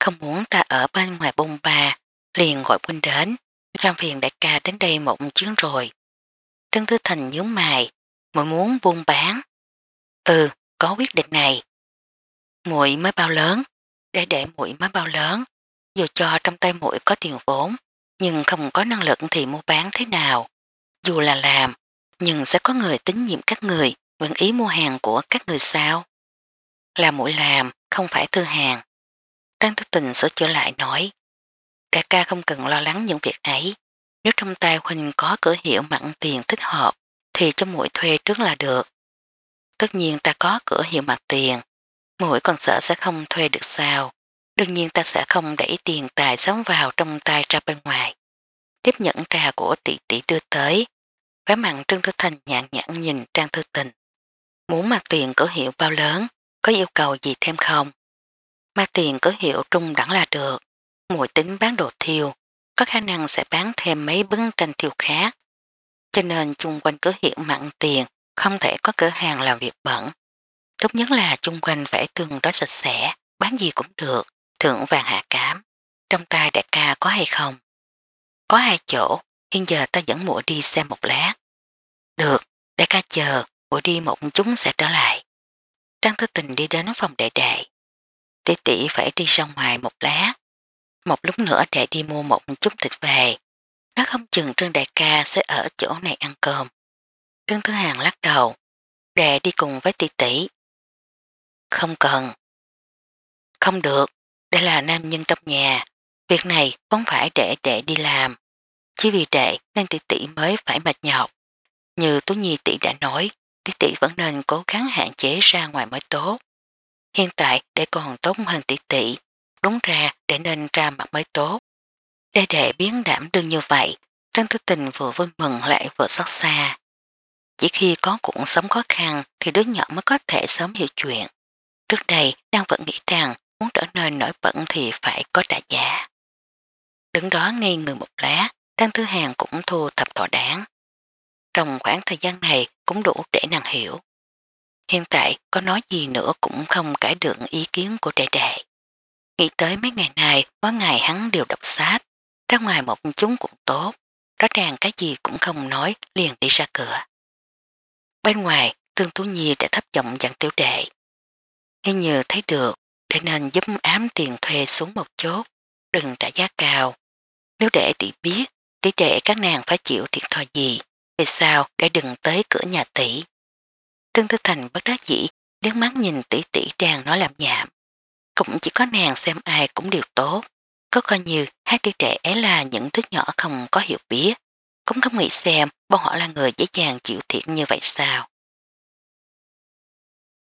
không muốn ta ở bên ngoài bông ba, liền gọi quân đến, làm phiền đại ca đến đây một chuyến rồi. Trân Thư Thành nhớ mày, muội muốn buôn bán. Ừ, có quyết định này. Muội mới bao lớn, để để muội mới bao lớn, dù cho trong tay muội có tiền vốn, nhưng không có năng lực thì mua bán thế nào. Dù là làm, nhưng sẽ có người tín nhiệm các người, nguyện ý mua hàng của các người sao? là mũi làm, không phải thư hàng. Trang thức tình sửa chữa lại nói, đại ca không cần lo lắng những việc ấy. Nếu trong tay Huynh có cửa hiệu mặn tiền thích hợp, thì cho mũi thuê trước là được. Tất nhiên ta có cửa hiệu mặt tiền, mũi còn sợ sẽ không thuê được sao. Đương nhiên ta sẽ không đẩy tiền tài sống vào trong tay ra bên ngoài. Tiếp nhận trà của tỷ tỷ đưa tới, vẻ mặn Trương Thư Thành nhạn nhãn nhìn Trang Thư Tình. Muốn mặt tiền cửa hiệu bao lớn có yêu cầu gì thêm không? Mang tiền cứ hiệu trung đẳng là được, mùi tính bán đồ thiêu, có khả năng sẽ bán thêm mấy bưng tranh thiêu khác. Cho nên chung quanh cứ hiệu mặn tiền, không thể có cửa hàng làm việc bẩn. Tốt nhất là chung quanh phải tương đối sạch sẽ, bán gì cũng được, thượng vàng hạ cám. Trong tay đại ca có hay không? Có hai chỗ, hiện giờ ta dẫn mùa đi xem một lát. Được, đại ca chờ, mùa đi một chúng sẽ trở lại. Trang Thư Tình đi đến phòng đệ đệ. Tỷ tỷ phải đi ra ngoài một lá. Một lúc nữa để đi mua một chút thịt về. Nó không chừng Trương Đại ca sẽ ở chỗ này ăn cơm. Trương Thứ Hàng lắc đầu. Đệ đi cùng với tỷ tỷ. Không cần. Không được. Đây là nam nhân trong nhà. Việc này không phải để đệ đi làm. Chỉ vì đệ nên tỷ tỷ mới phải mệt nhọc. Như Tú Nhi tỷ đã nói, tỷ tỷ vẫn nên cố gắng hạn chế ra ngoài mới tốt. Hiện tại để còn tốt hơn tỷ tỷ, đúng ra để nên ra mặt mới tốt. Để đệ biến đảm đương như vậy, Trang Tư Tình vừa vui mừng lại vừa xót xa. Chỉ khi có cuộc sống khó khăn thì đứa nhỏ mới có thể sớm hiểu chuyện. Trước đây đang vẫn nghĩ rằng muốn trở nên nổi bẩn thì phải có trả giá. Đứng đó nghi người một lá, Trang Thứ Hàng cũng thu thập thỏa đáng trong khoảng thời gian này cũng đủ để nàng hiểu. Hiện tại có nói gì nữa cũng không cải được ý kiến của đệ đệ. Nghĩ tới mấy ngày này, quá ngày hắn đều đọc sát ra ngoài một chúng cũng tốt, rõ ràng cái gì cũng không nói liền đi ra cửa. Bên ngoài, Tương Tú Nhi đã thấp giọng dặn tiểu đệ. Nghe như thấy được, để nên giúp ám tiền thuê xuống một chốt, đừng trả giá cao. Nếu để tỷ biết, tỷ đệ các nàng phải chịu thiệt thòi gì, về sao để đừng tới cửa nhà tỷ. Trương Tư Thành bất đắc dĩ, liếc mắt nhìn tỷ tỷ đang nói làm nhảm. Cũng chỉ có nàng xem ai cũng đều tốt, có coi như hai đứa trẻ ấy là những đứa nhỏ không có hiểu biết, cũng không nghĩ xem bọn họ là người dễ dàng chịu thiệt như vậy sao.